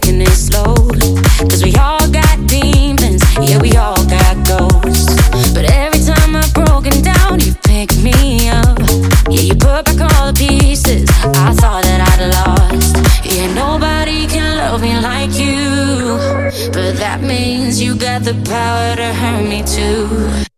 Taking it slow. Cause we all got demons, yeah, we all got ghosts. But every time I've broken down, you pick me up. Yeah, you put back all the pieces I thought that I'd lost. Yeah, nobody can love me like you. But that means you got the power to hurt me too.